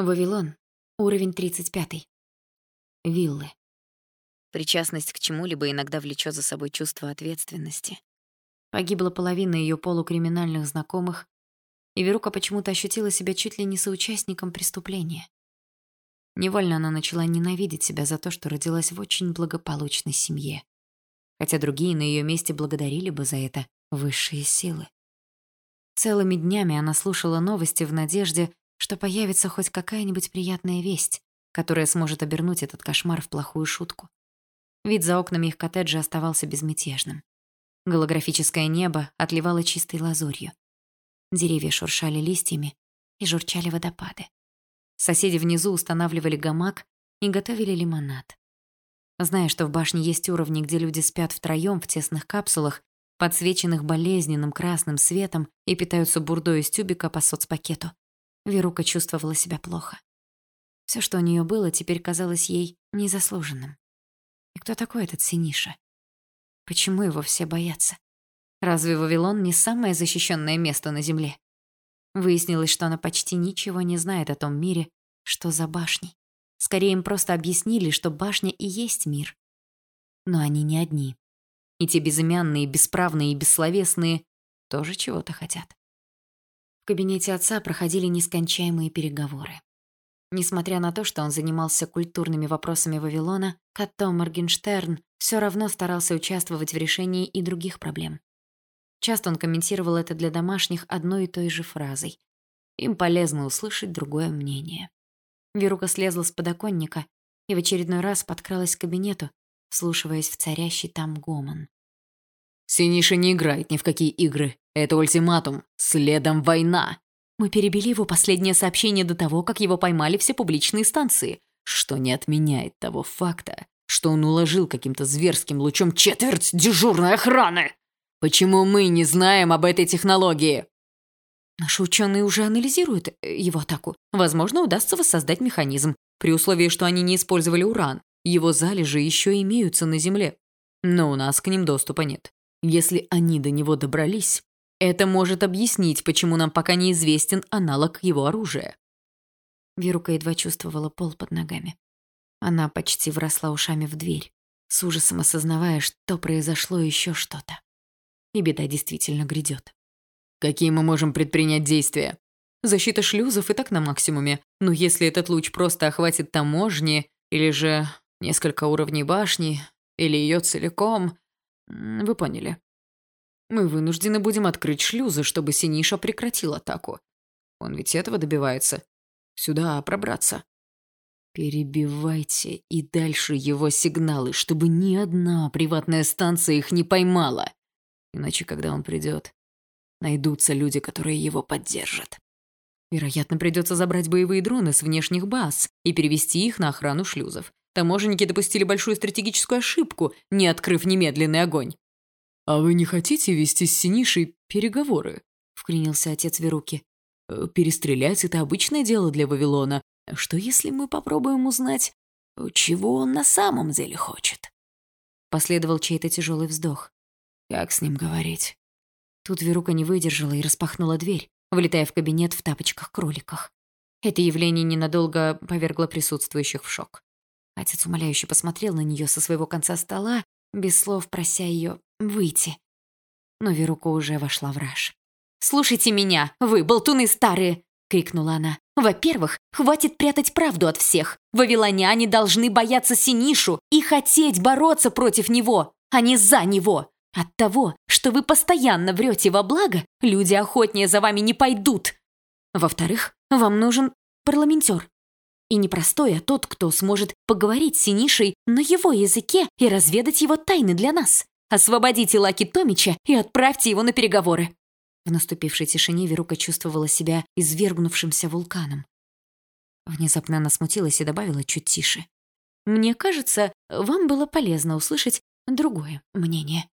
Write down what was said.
Вавилон. Уровень 35. Виллы. Причастность к чему-либо иногда влечет за собой чувство ответственности. Погибла половина ее полукриминальных знакомых, и Верука почему-то ощутила себя чуть ли не соучастником преступления. Невольно она начала ненавидеть себя за то, что родилась в очень благополучной семье, хотя другие на ее месте благодарили бы за это высшие силы. Целыми днями она слушала новости в надежде, что появится хоть какая-нибудь приятная весть, которая сможет обернуть этот кошмар в плохую шутку. Вид за окнами их коттеджа оставался безмятежным. Голографическое небо отливало чистой лазурью. Деревья шуршали листьями и журчали водопады. Соседи внизу устанавливали гамак и готовили лимонад. Зная, что в башне есть уровни, где люди спят втроем в тесных капсулах, подсвеченных болезненным красным светом и питаются бурдой из тюбика по соцпакету. Верука чувствовала себя плохо. Все, что у нее было, теперь казалось ей незаслуженным. И кто такой этот Синиша? Почему его все боятся? Разве Вавилон не самое защищенное место на Земле? Выяснилось, что она почти ничего не знает о том мире, что за башней. Скорее, им просто объяснили, что башня и есть мир. Но они не одни. И те безымянные, бесправные и бессловесные тоже чего-то хотят. Кабинете отца проходили нескончаемые переговоры. Несмотря на то, что он занимался культурными вопросами Вавилона, Катто Моргенштерн все равно старался участвовать в решении и других проблем. Часто он комментировал это для домашних одной и той же фразой. Им полезно услышать другое мнение. Верука слезла с подоконника и в очередной раз подкралась к кабинету, вслушиваясь в царящий там гомон. «Синиша не играет ни в какие игры. Это ультиматум. Следом война!» Мы перебили его последнее сообщение до того, как его поймали все публичные станции, что не отменяет того факта, что он уложил каким-то зверским лучом четверть дежурной охраны. Почему мы не знаем об этой технологии? Наши ученые уже анализируют э, его атаку. Возможно, удастся воссоздать механизм, при условии, что они не использовали уран. Его залежи еще имеются на Земле. Но у нас к ним доступа нет. Если они до него добрались, это может объяснить, почему нам пока неизвестен аналог его оружия. Верука едва чувствовала пол под ногами. Она почти вросла ушами в дверь, с ужасом осознавая, что произошло еще что-то. И беда действительно грядет. Какие мы можем предпринять действия? Защита шлюзов и так на максимуме. Но если этот луч просто охватит таможни, или же несколько уровней башни, или ее целиком... Вы поняли. Мы вынуждены будем открыть шлюзы, чтобы Синиша прекратил атаку. Он ведь этого добивается. Сюда пробраться. Перебивайте и дальше его сигналы, чтобы ни одна приватная станция их не поймала. Иначе, когда он придет, найдутся люди, которые его поддержат. Вероятно, придется забрать боевые дроны с внешних баз и перевести их на охрану шлюзов. Таможенники допустили большую стратегическую ошибку, не открыв немедленный огонь. «А вы не хотите вести с Синишей переговоры?» — вклинился отец Веруки. «Э, «Перестрелять — это обычное дело для Вавилона. Что если мы попробуем узнать, чего он на самом деле хочет?» Последовал чей-то тяжелый вздох. «Как с ним говорить?» Тут Верука не выдержала и распахнула дверь, влетая в кабинет в тапочках-кроликах. Это явление ненадолго повергло присутствующих в шок. Отец умоляюще посмотрел на нее со своего конца стола, без слов прося ее выйти. Но Верука уже вошла в раж. «Слушайте меня, вы, болтуны старые!» — крикнула она. «Во-первых, хватит прятать правду от всех. Вавилоняне должны бояться Синишу и хотеть бороться против него, а не за него. От того, что вы постоянно врете во благо, люди охотнее за вами не пойдут. Во-вторых, вам нужен парламентер. И не простой, а тот, кто сможет поговорить с Синишей на его языке и разведать его тайны для нас. Освободите Лаки Томича и отправьте его на переговоры. В наступившей тишине Верука чувствовала себя извергнувшимся вулканом. Внезапно она смутилась и добавила чуть тише. «Мне кажется, вам было полезно услышать другое мнение».